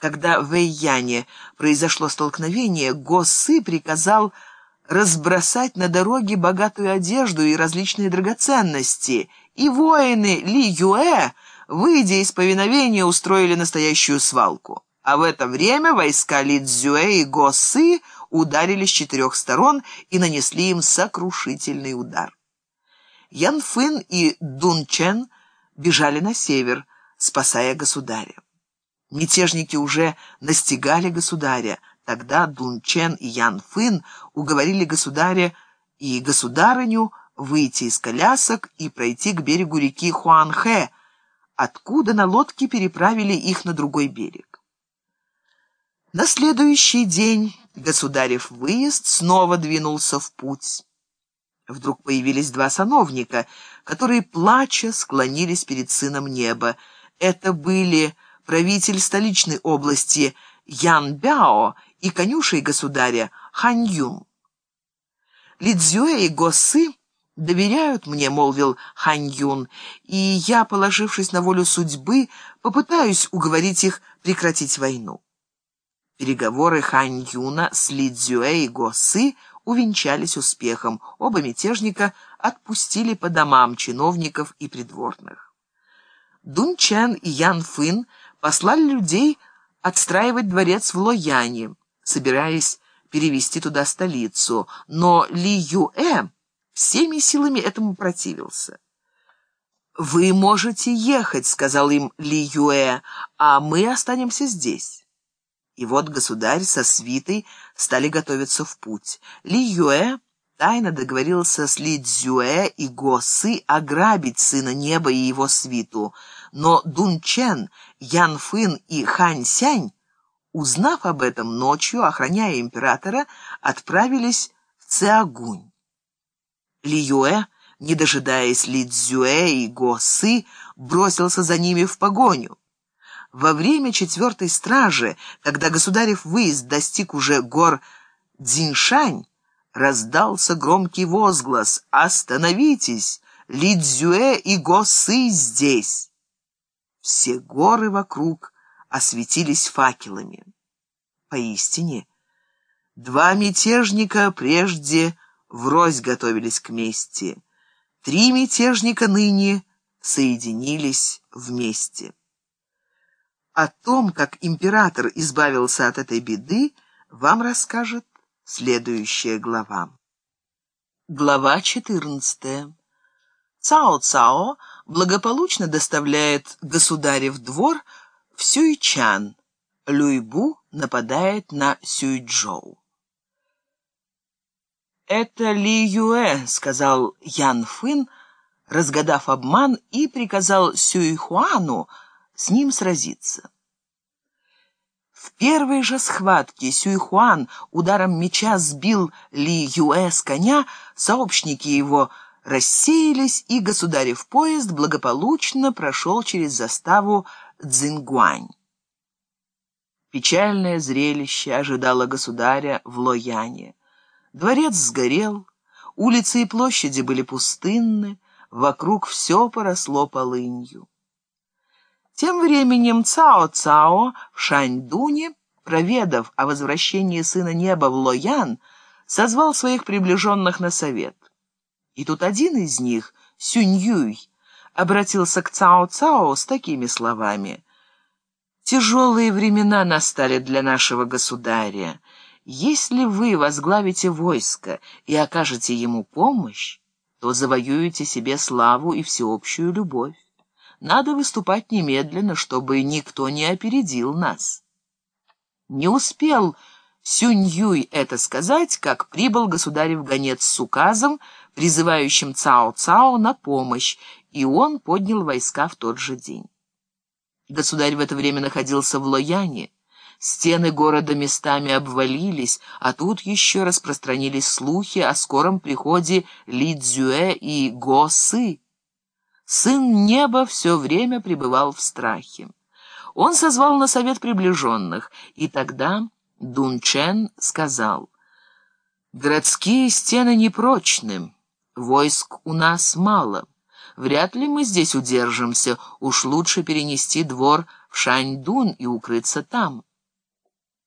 Когда в Эйяне произошло столкновение, Госы приказал разбросать на дороге богатую одежду и различные драгоценности, и воины Ли Юэ, выйдя из повиновения, устроили настоящую свалку. А в это время войска Ли Цзюэ и Госы ударили с четырех сторон и нанесли им сокрушительный удар. Ян Фын и Дун Чен бежали на север, спасая государя. Мятежники уже настигали государя. Тогда Дун Чен и Ян Фын уговорили государя и государыню выйти из колясок и пройти к берегу реки Хуанхэ, откуда на лодке переправили их на другой берег. На следующий день государев выезд снова двинулся в путь. Вдруг появились два сановника, которые, плача, склонились перед сыном неба. Это были правитель столичной области Ян Бяо и конюшей государя Хань Юн. Лидзюэ и Госы доверяют мне, молвил Хань Юн, и я, положившись на волю судьбы, попытаюсь уговорить их прекратить войну. Переговоры Хань Юна с Лидзюэ и Госы увенчались успехом. Оба мятежника отпустили по домам чиновников и придворных. Дун Чен и Ян Фын послали людей отстраивать дворец в Лояне, собираясь перевести туда столицу, но Ли Юэ всеми силами этому противился. «Вы можете ехать», — сказал им Ли Юэ, — «а мы останемся здесь». И вот государь со свитой стали готовиться в путь. Ли Юэ тайно договорился с Ли Цзюэ и Го Сы ограбить сына неба и его свиту, но Дун Чен, Ян Фын и Хань Сянь, узнав об этом ночью, охраняя императора, отправились в Циагунь. Ли Юэ, не дожидаясь Ли Цзюэ и Го Сы, бросился за ними в погоню. Во время четвертой стражи, когда государев выезд достиг уже гор Дзиншань, раздался громкий возглас «Остановитесь! Лидзюэ и Госы здесь!» Все горы вокруг осветились факелами. Поистине, два мятежника прежде врозь готовились к мести, три мятежника ныне соединились вместе. О том, как император избавился от этой беды, вам расскажет следующая глава. Глава 14. Цао-Цао благополучно доставляет государев двор в Сюйчан. Люйбу нападает на Сюйчжоу. «Это Ли Юэ», — сказал Ян Фын, разгадав обман, и приказал Сюйхуану с ним сразиться. В первой же схватке Сюйхуан ударом меча сбил Ли Юэ с коня, сообщники его рассеялись, и государев поезд благополучно прошел через заставу Цзингуань. Печальное зрелище ожидало государя в Лояне. Дворец сгорел, улицы и площади были пустынны, вокруг все поросло полынью. Тем временем Цао-Цао в Шаньдуне, проведав о возвращении сына неба в Лоян, созвал своих приближенных на совет. И тут один из них, Сюнь-Юй, обратился к Цао-Цао с такими словами. «Тяжелые времена настали для нашего государя. Если вы возглавите войско и окажете ему помощь, то завоюете себе славу и всеобщую любовь. Надо выступать немедленно, чтобы никто не опередил нас. Не успел Сюнь-Юй это сказать, как прибыл государев гонец с указом, призывающим Цао-Цао на помощь, и он поднял войска в тот же день. Государь в это время находился в Лояне. Стены города местами обвалились, а тут еще распространились слухи о скором приходе Ли Цзюэ и Го Сы. Сын неба все время пребывал в страхе. Он созвал на совет приближенных, и тогда Дун Чен сказал, «Городские стены непрочны, войск у нас мало. Вряд ли мы здесь удержимся, уж лучше перенести двор в Шаньдун и укрыться там».